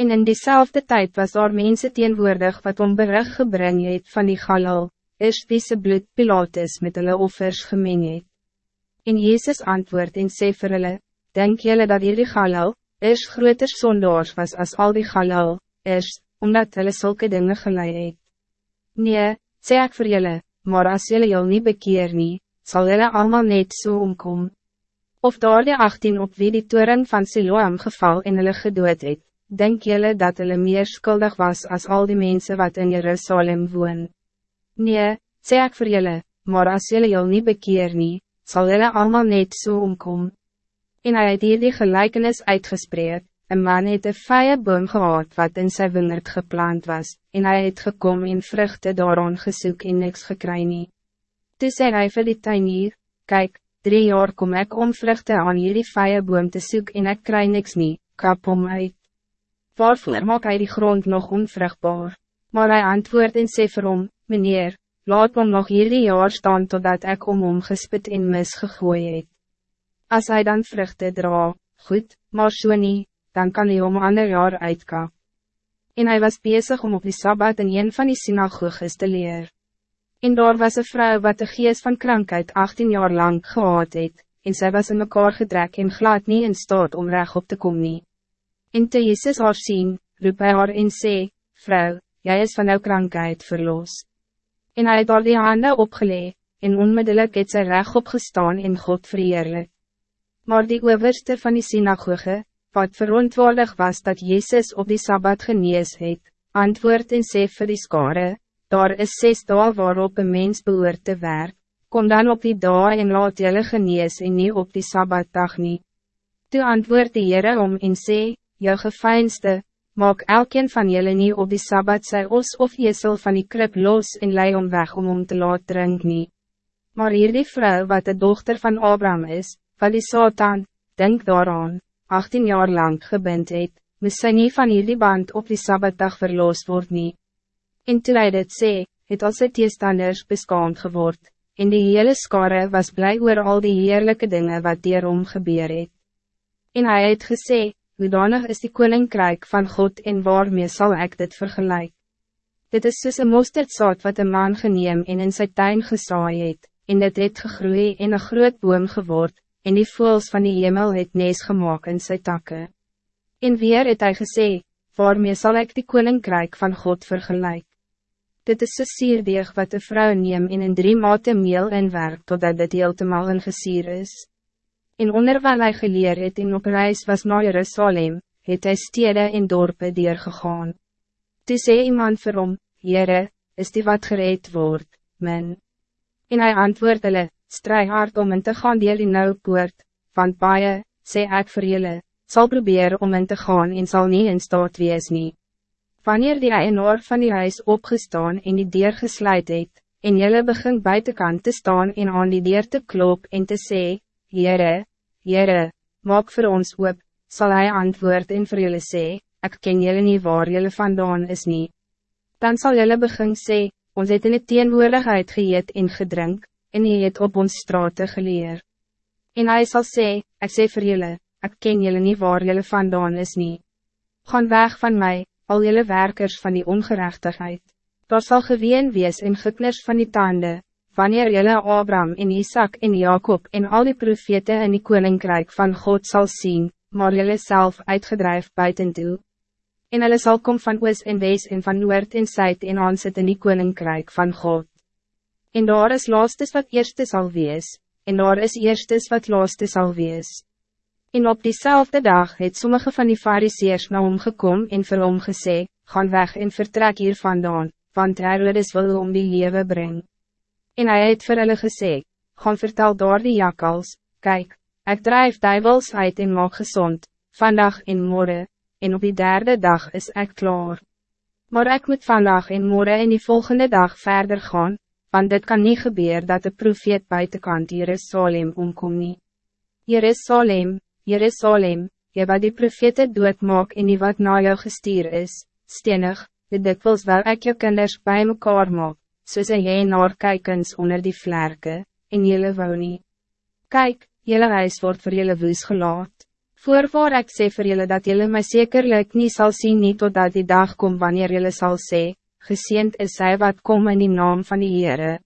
En in diezelfde tijd was daar mense teenwoordig wat om berig gebring het van die galal, is wie se bloed Pilatus met hulle offers gemeng het. En Jezus antwoord en sê vir hulle, Denk jullie dat hierdie galal, is groter sondaars was als al die galal, is, omdat hulle zulke dingen geleid het. Nee, sê ek vir julle, maar as julle jul nie bekeer nie, sal julle allemaal net so omkom. Of daar die 18 op wie die toren van Siloam geval en hulle gedood het, denk julle dat hulle meer skuldig was als al die mensen wat in Jerusalem woon. Nee, sê ek vir julle, maar as julle jul nie bekeer nie, sal julle allemaal net so omkom. En hy het hier die gelijkenis uitgespreid, een man het een vije boom gehad wat in sy wingerd geplant was, en hij het gekom en vruchten daaraan gesoek en niks gekry nie. Toe sê hy vir die tuinier, kyk, drie jaar kom ik om vruchten aan hierdie vije boom te soek en ik kry niks nie, kap om uit. Waarvoor maak hij die grond nog onvruchtbaar? Maar hij antwoord en sê vir hom, meneer, laat hom nog hierdie jaar staan totdat ik om hom gespit en misgegooi het. As hij dan vruchten dra, goed, maar so nie, dan kan hij om ander jaar uitkap. En hij was bezig om op die Sabbat in een van die synagoges te leer. En daar was een vrouw wat de geest van krankheid 18 jaar lang gehad het, en zij was in mekaar gedrek en glad niet in staat om recht op te komen. En te Jezus haar zien, roep hij haar en sê, Vrouw, jij is van jouw krankheid verloos. En hij het daar die handen opgelegd, en onmiddellijk het sy recht opgestaan en God verheerlijk. Maar die overste van die synagoge, wat verontwaardig was dat Jezus op die Sabbat genees het, antwoord en sê vir die skare, daar is zes dagen waarop een mens behoort te werk, kom dan op die dag en laat jylle genees en nie op die Sabbatdag nie. Toe antwoord die Heere om en sê, jou gefeinste, maak elkeen van jullie niet op die Sabbat sy os of jesel van die krip los en lei om weg om om te laat drink nie. Maar hier die vrou wat de dochter van Abraham is, van die Satan, denk daaraan, 18 jaar lang gebind het, moes sy nie van hierdie band op die Sabbatdag verloos word nie. En toe hy dit sê, het al sy teestanders beskaamd geword, en die hele skare was blij oor al die heerlijke dingen wat hierom gebeur het. En hij het gesê, hoedanig is die koninkrijk van God en waarmee zal ik dit vergelijk? Dit is soos een mosterdzaad wat een man geneem en in sy tuin gesaai het, en dit het gegroei en een groot boom geword, en die voels van die hemel het nees gemaakt in sy takke. En weer het hy gesê, waarmee zal ik die koninkrijk van God vergelijk? Dit is so sierdeeg wat de vrouw neem en in drie mate meel inwerk totdat dit heeltemal in gesier is. En onderwijl hy geleer het en op reis was na Jerusalem, het hy stede en dorpe deurgegaan. Toe sê iemand vir hom, Heere, is die wat gereed word, men. En hij antwoord hulle, strij hard om in te gaan deel die nou poort, want baie, sê ek vir julle, sal probeer om in te gaan en zal niet in staat wees nie. Wanneer die eienaar van die huis opgestaan en die deur gesluit het, en julle begin buitenkant te staan en aan die deur te klop en te sê, Heere, Heere, maak voor ons oop, zal hij antwoord en vir julle sê, ek ken julle nie waar julle vandaan is nie. Dan zal julle begin sê, ons het in die teenwoordigheid geëet en gedrink, en hy het op ons straten geleer. En hij zal sê, ik sê vir julle, ek ken julle nie waar julle vandaan is nie. Gaan weg van mij, al julle werkers van die ongerechtigheid. Daar zal geween wees en gekners van die tanden, wanneer julle Abraham en Isaac en Jacob en al die profete in die koninkrijk van God zal zien, maar julle self uitgedrijf buiten toe. En hulle sal kom van oos en wees en van noord en zuid en aansit in die koninkrijk van God. En daar is laastes wat eerste zal wees, en daar is eerstes wat laaste zal wees. En op diezelfde dag het sommige van die fariseers na hom gekom en vir hom gesê, gaan weg en vertrek hier vandaan, want Herodes wil om die lewe bring. En hij het vir hulle gesê, gaan vertel daar die jakkals, kijk, ik drijf duivels uit en maak gezond, vandaag en morgen, en op die derde dag is ik klaar. Maar ik moet vandaag en morgen en die volgende dag verder gaan, want dit kan niet gebeuren dat de profeet buitenkant Jerusalem omkom nie. Jerusalem, Jerusalem, jy wat die profete doodmaak en die wat na jou gestuur is, stenig, dit dikwils wel ek jou kinders bij mekaar maak, soos jy naar kijkens onder die vlerke, en jylle wou nie. Kyk, jylle huis word vir jylle woes gelaat. Voorwaar ek sê vir julle dat julle my zekerlijk niet zal zien nie totdat die dag komt wanneer julle zal sê, geseend is hy wat kom in die naam van die Heere.